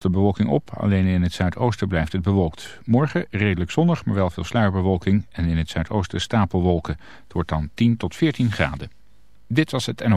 de bewolking op. Alleen in het zuidoosten blijft het bewolkt. Morgen redelijk zonnig, maar wel veel sluierbewolking. En in het zuidoosten stapelwolken. Het wordt dan 10 tot 14 graden. Dit was het NO.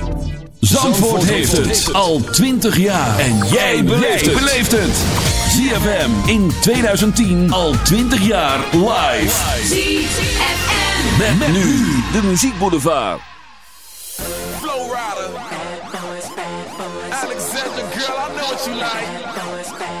Zandvoort heeft het al 20 jaar. En jij beleeft het. ZFM in 2010 al 20 jaar live. ZFM. Met, met nu de muziekboulevard. Flow Rider. Alexander, girl, I know what you like.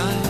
time.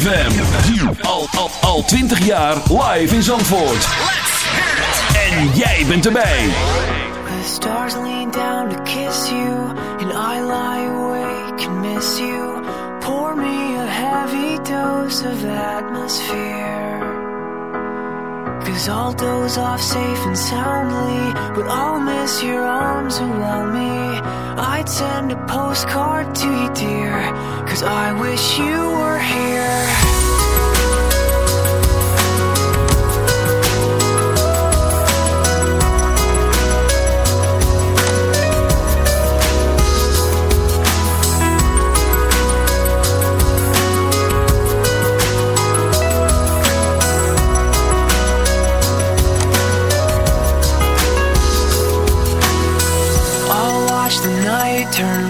ZFM. Al, al, al 20 jaar live in Zandvoort. En jij bent erbij. The stars lean down to kiss you, and I lie awake and miss you. Pour me a heavy dose of atmosphere. Cause I'll doze off safe and soundly, but I'll miss your arms around me. I'd send a postcard to you, dear, Cause I wish you were here. turn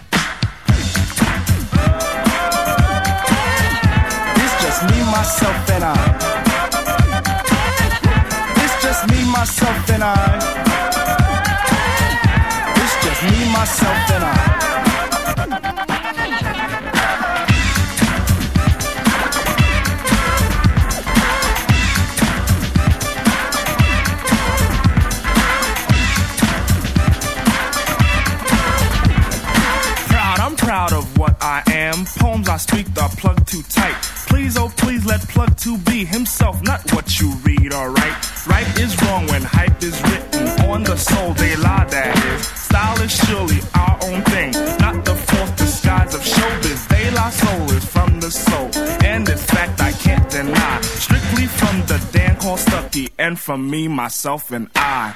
from me, myself, and I.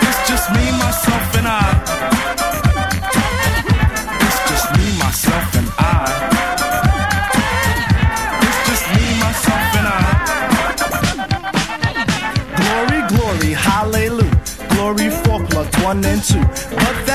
It's just me, myself, and I. It's just me, myself, and I. It's just me, myself, and I. Glory, glory, hallelujah. Glory plug one and two.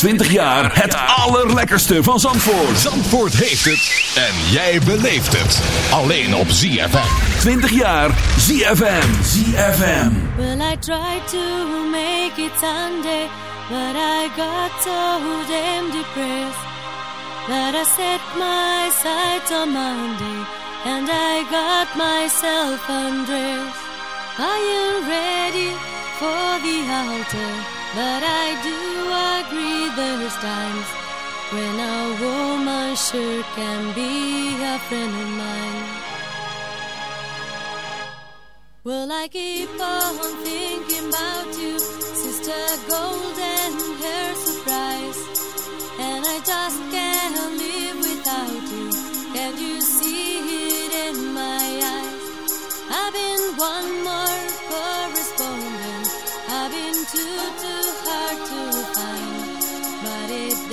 20 jaar het allerlekkerste van Zandvoort. Zandvoort heeft het en jij beleeft het. Alleen op ZFM. 20 jaar ZFM. ZFM. Well, I try to make it Sunday, but I got so damn depressed. That I set my sights on Monday, and I got myself undressed. I am ready for the altar, but I do agree there's times when a woman sure can be a friend of mine. Will I keep on thinking about you, sister golden hair surprise? And I just can't live without you. Can you see it in my eyes? I've been one more correspondent. I've been two, two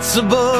possible.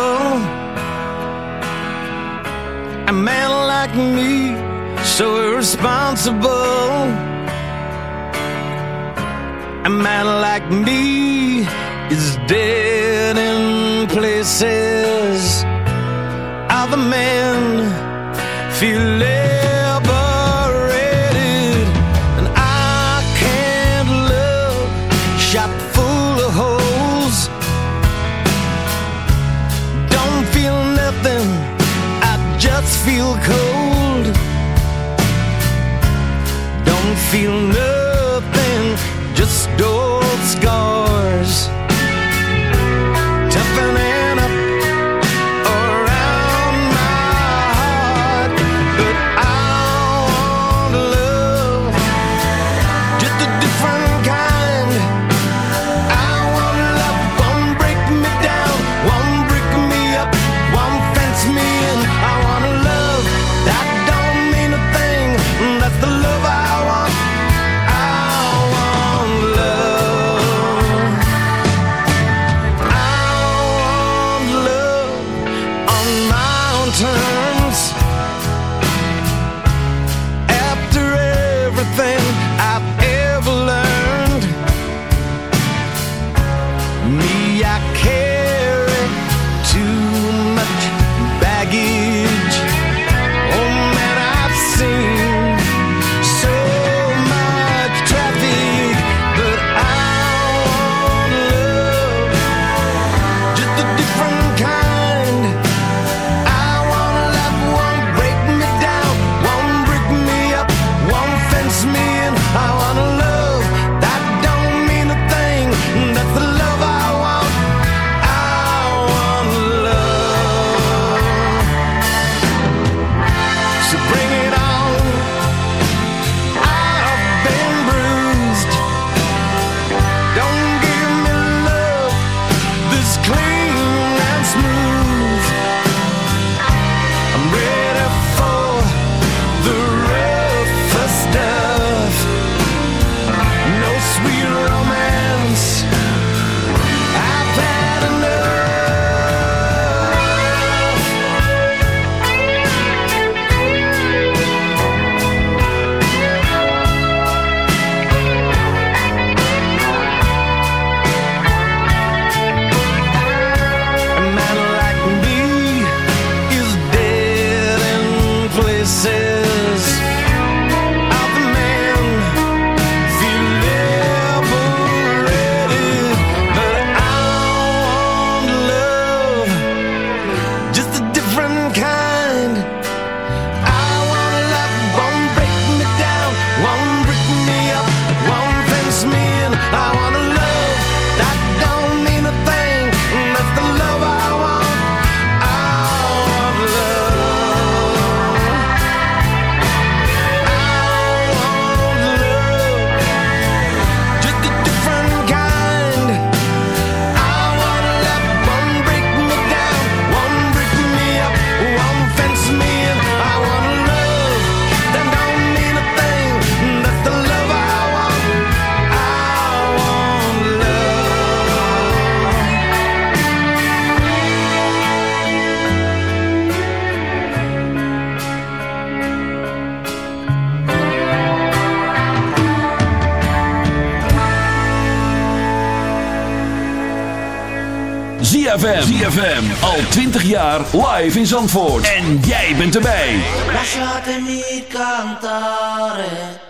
ZFM. Al 20 jaar live in Zandvoort. En jij bent erbij. Lasciatemi cantare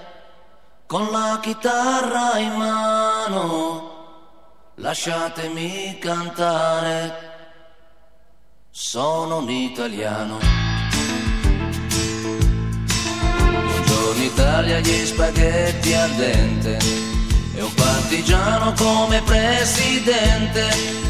con la chitarra in mano. Lasciatemi cantare. Sono un italiano. Buongiorno Italia, gli spaghetti al dente. E un partigiano come presidente.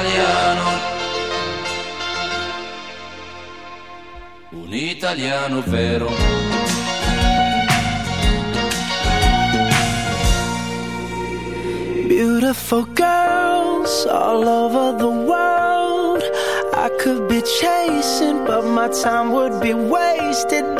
italiano. Un italiano vero. Beautiful girls all over the world. I could be chasing, but my time would be wasted.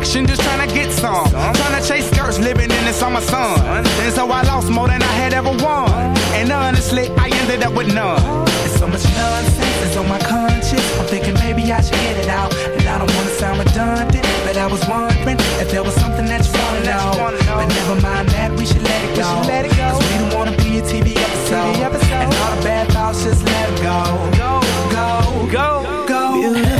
Direction, just trying to get some. Trying to chase skirts, living in the summer sun. And so I lost more than I had ever won. And honestly, I ended up with none. There's so much nonsense is on my conscience. I'm thinking maybe I should get it out. And I don't wanna sound redundant, but I was wondering if there was something that you wanna know. But never mind that, we should let it go. Cause we don't wanna be a TV episode. And all the bad thoughts, just let it go. Go, go, go, go.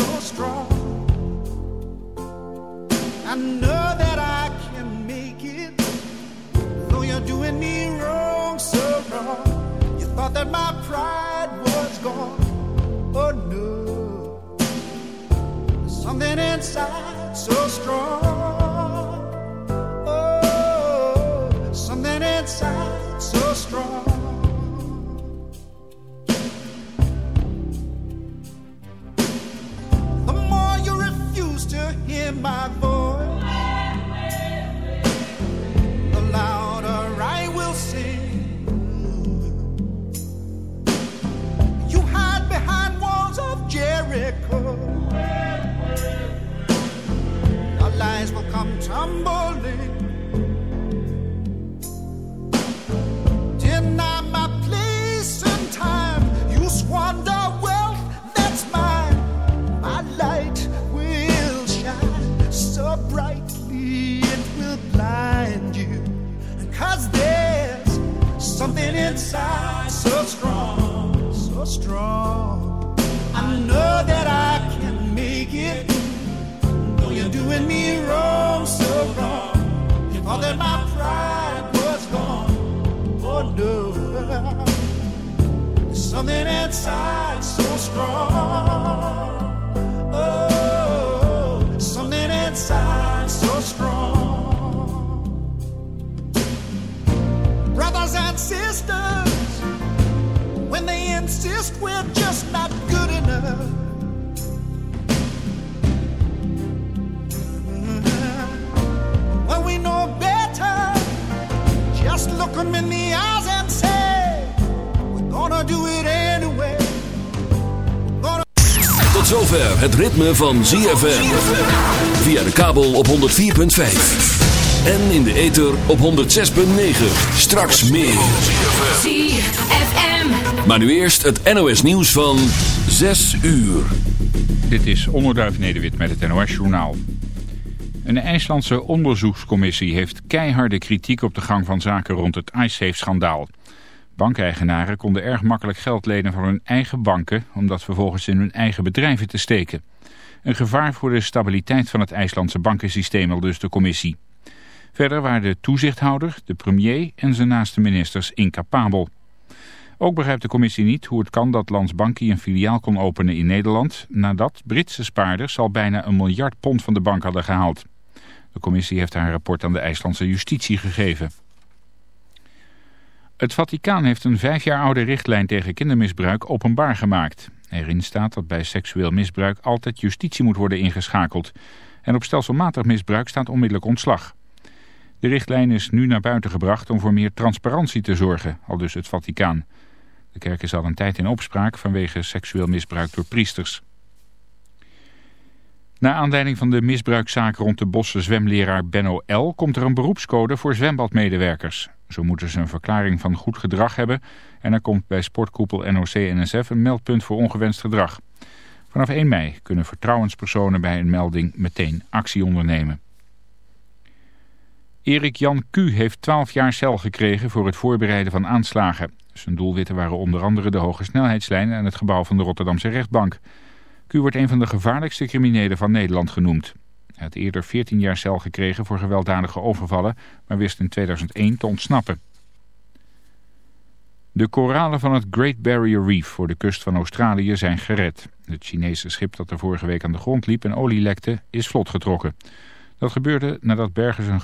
that my pride was gone. Oh no, something inside so strong. Oh, something inside so strong. The more you refuse to hear my voice. Stumbling. Deny my place and time. You squander wealth that's mine. My light will shine so brightly it will blind you. Cause there's something inside so strong, so strong. I know that I can make it. Though you're doing me wrong, sisters, when they insist we're just not good enough. Look them in the eyes and say, We're gonna do it anyway. Tot zover het ritme van ZFM. Via de kabel op 104.5. En in de ether op 106.9. Straks meer. ZFM. Maar nu eerst het NOS nieuws van 6 uur. Dit is Onderduif Nederwit met het NOS Journaal. Een IJslandse onderzoekscommissie heeft keiharde kritiek op de gang van zaken rond het iSafe-schandaal. Bankeigenaren konden erg makkelijk geld lenen van hun eigen banken... om dat vervolgens in hun eigen bedrijven te steken. Een gevaar voor de stabiliteit van het IJslandse bankensysteem, al dus de commissie. Verder waren de toezichthouder, de premier en zijn naaste ministers incapabel. Ook begrijpt de commissie niet hoe het kan dat Landsbanki een filiaal kon openen in Nederland... nadat Britse spaarders al bijna een miljard pond van de bank hadden gehaald. De commissie heeft haar rapport aan de IJslandse justitie gegeven. Het Vaticaan heeft een vijf jaar oude richtlijn tegen kindermisbruik openbaar gemaakt. Erin staat dat bij seksueel misbruik altijd justitie moet worden ingeschakeld. En op stelselmatig misbruik staat onmiddellijk ontslag. De richtlijn is nu naar buiten gebracht om voor meer transparantie te zorgen, al dus het Vaticaan. De kerk is al een tijd in opspraak vanwege seksueel misbruik door priesters. Na aanleiding van de misbruikzaak rond de bosse zwemleraar Benno L. komt er een beroepscode voor zwembadmedewerkers. Zo moeten ze een verklaring van goed gedrag hebben en er komt bij sportkoepel NOC-NSF een meldpunt voor ongewenst gedrag. Vanaf 1 mei kunnen vertrouwenspersonen bij een melding meteen actie ondernemen. Erik Jan Q. heeft 12 jaar cel gekregen voor het voorbereiden van aanslagen. Zijn doelwitten waren onder andere de hoge snelheidslijn en het gebouw van de Rotterdamse rechtbank. Q wordt een van de gevaarlijkste criminelen van Nederland genoemd. Hij had eerder 14 jaar cel gekregen voor gewelddadige overvallen, maar wist in 2001 te ontsnappen. De koralen van het Great Barrier Reef voor de kust van Australië zijn gered. Het Chinese schip dat er vorige week aan de grond liep en olie lekte is vlot getrokken. Dat gebeurde nadat bergers een